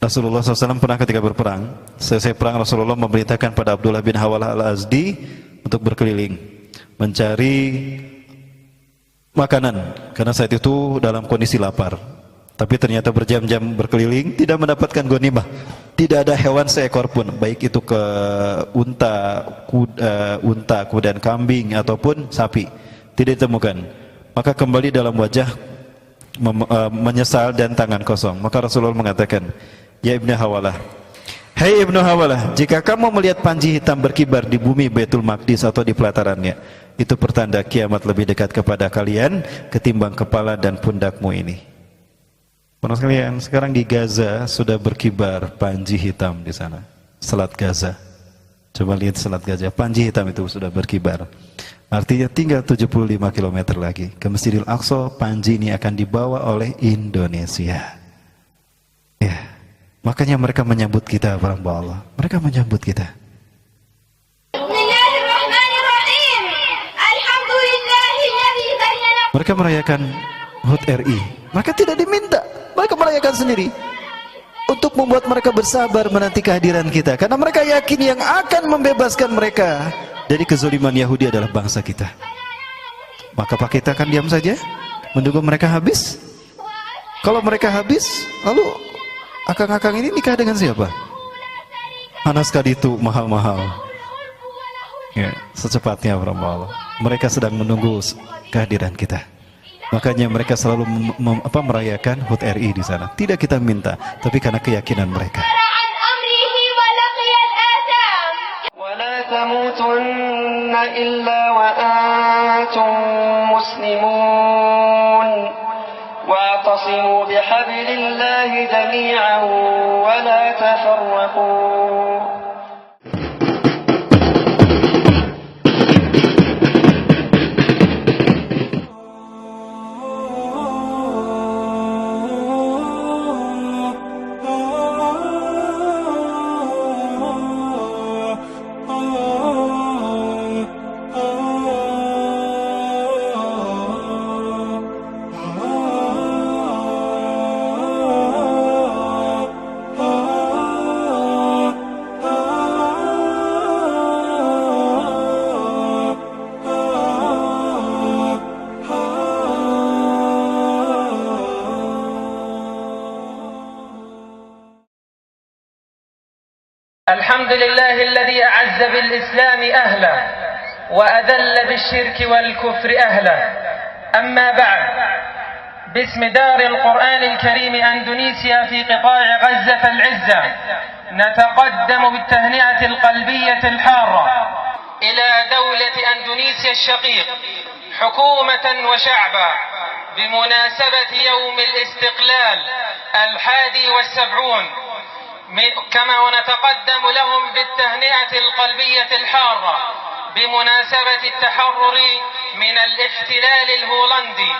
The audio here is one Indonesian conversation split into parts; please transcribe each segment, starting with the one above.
Rasulullah SAW pernah ketika berperang, selesai perang Rasulullah memerintahkan pada Abdullah bin Hawalah al-Azdi untuk berkeliling, mencari makanan, karena saat itu dalam kondisi lapar. Tapi ternyata berjam-jam berkeliling tidak mendapatkan ghanimah. Tidak ada hewan seekor pun, baik itu ke unta, kuda, unta, kuda dan kambing ataupun sapi. Tidak ditemukan. Maka kembali dalam wajah menyesal dan tangan kosong. Maka Rasulullah mengatakan, Ya Ibnu Hawalah. Hai Ibnu Hawalah Jika kamu melihat panji hitam berkibar di bumi Baitul Maqdis atau di pelatarannya Itu pertanda kiamat lebih dekat kepada kalian Ketimbang kepala dan pundakmu ini. Para sekalian, sekarang di Gaza sudah berkibar panji hitam di sana. Selat Gaza. Coba lihat selat Gaza, panji hitam itu sudah berkibar. Artinya tinggal 75 km lagi. Ke Masjidil Aqsa, panji ini akan dibawa oleh Indonesia. Ya. Makanya mereka menyambut kita para Allah. Mereka menyambut kita. Mereka merayakan HUT RI. Mereka tidak diminta. Mereka merayakan sendiri. Untuk membuat mereka bersabar menanti kehadiran kita. Karena mereka yakin yang akan membebaskan mereka dari kezaliman Yahudi adalah bangsa kita. Maka Pak kita akan diam saja? Menunggu mereka habis? Kalau mereka habis, lalu Akang-akang ini nikah dengan siapa? Anas itu mahal-mahal. Ya, secepatnya Allah. Mereka sedang menunggu kehadiran kita. Makanya mereka selalu apa, merayakan HUT RI di sana. Tidak kita minta, tapi karena keyakinan mereka. واعتصموا بحبل الله جميعا ولا تفرقوا. الحمد لله الذي أعز بالإسلام أهله وأذل بالشرك والكفر أهله. أما بعد باسم دار القرآن الكريم أندونيسيا في قطاع غزة العزة نتقدم بالتهنئة القلبية الحارة إلى دولة أندونيسيا الشقيق حكومة وشعبا بمناسبة يوم الاستقلال الحادي والسبعون. كما ونتقدم لهم بالتهنئة القلبية الحارة بمناسبة التحرر من الاحتلال الهولندي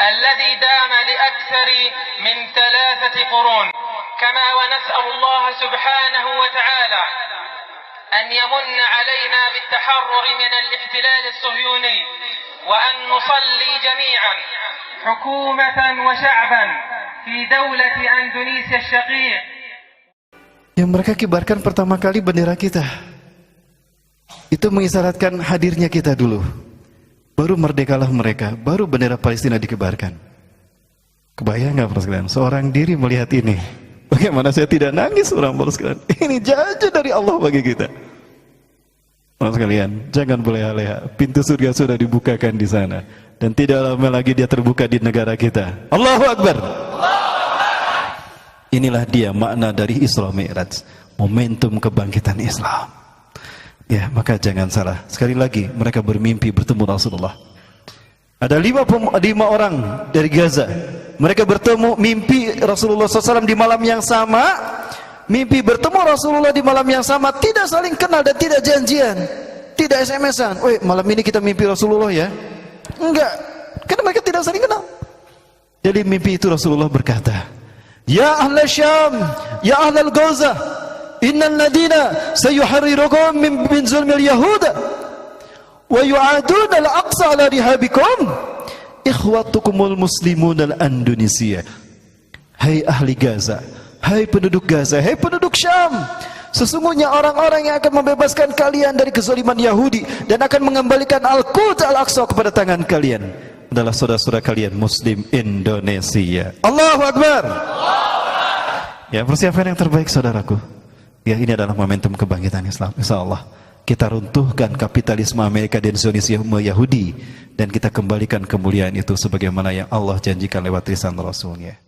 الذي دام لأكثر من ثلاثة قرون. كما ونسأل الله سبحانه وتعالى أن يمن علينا بالتحرر من الاحتلال الصهيوني وأن نصلي جميعا حكومة وشعبا في دولة أندونيسيا الشقيق. Yang mereka kibarkan pertama kali bendera kita. Itu mengisyaratkan hadirnya kita dulu. Baru merdekalah mereka, baru bendera Palestina dikibarkan. Kebayang nggak sekalian? Seorang diri melihat ini. Bagaimana saya tidak nangis orang sekalian? Ini jajan dari Allah bagi kita. Orang sekalian, jangan boleh leha Pintu surga sudah dibukakan di sana. Dan tidak lama lagi dia terbuka di negara kita. Allahu Akbar. Allah. Inilah dia makna dari Isra Mi'raj, momentum kebangkitan Islam. Ya, maka jangan salah. Sekali lagi, mereka bermimpi bertemu Rasulullah. Ada lima, lima orang dari Gaza. Mereka bertemu mimpi Rasulullah SAW di malam yang sama. Mimpi bertemu Rasulullah di malam yang sama. Tidak saling kenal dan tidak janjian. Tidak SMS-an. Woi, malam ini kita mimpi Rasulullah ya. Enggak. Karena mereka tidak saling kenal. Jadi mimpi itu Rasulullah berkata, Ya ahla Syam, ya ahla Gaza, innal ladina sayuharrirukum min, min zulmil Yahuda wa yu'aduna al-aqsa ala rihabikum ikhwatukumul muslimun al-Indonesia. Hai ahli Gaza, Hai penduduk Gaza, hai penduduk Syam, sesungguhnya orang-orang yang akan membebaskan kalian dari kezaliman Yahudi dan akan mengembalikan Al-Quds Al-Aqsa kepada tangan kalian adalah saudara-saudara kalian Muslim Indonesia. Allahu Akbar. Ya, persiapan yang terbaik saudaraku. Ya, ini adalah momentum kebangkitan Islam. Insya Allah kita runtuhkan kapitalisme Amerika dan Zionisme Yahudi dan kita kembalikan kemuliaan itu sebagaimana yang Allah janjikan lewat lisan Rasulnya.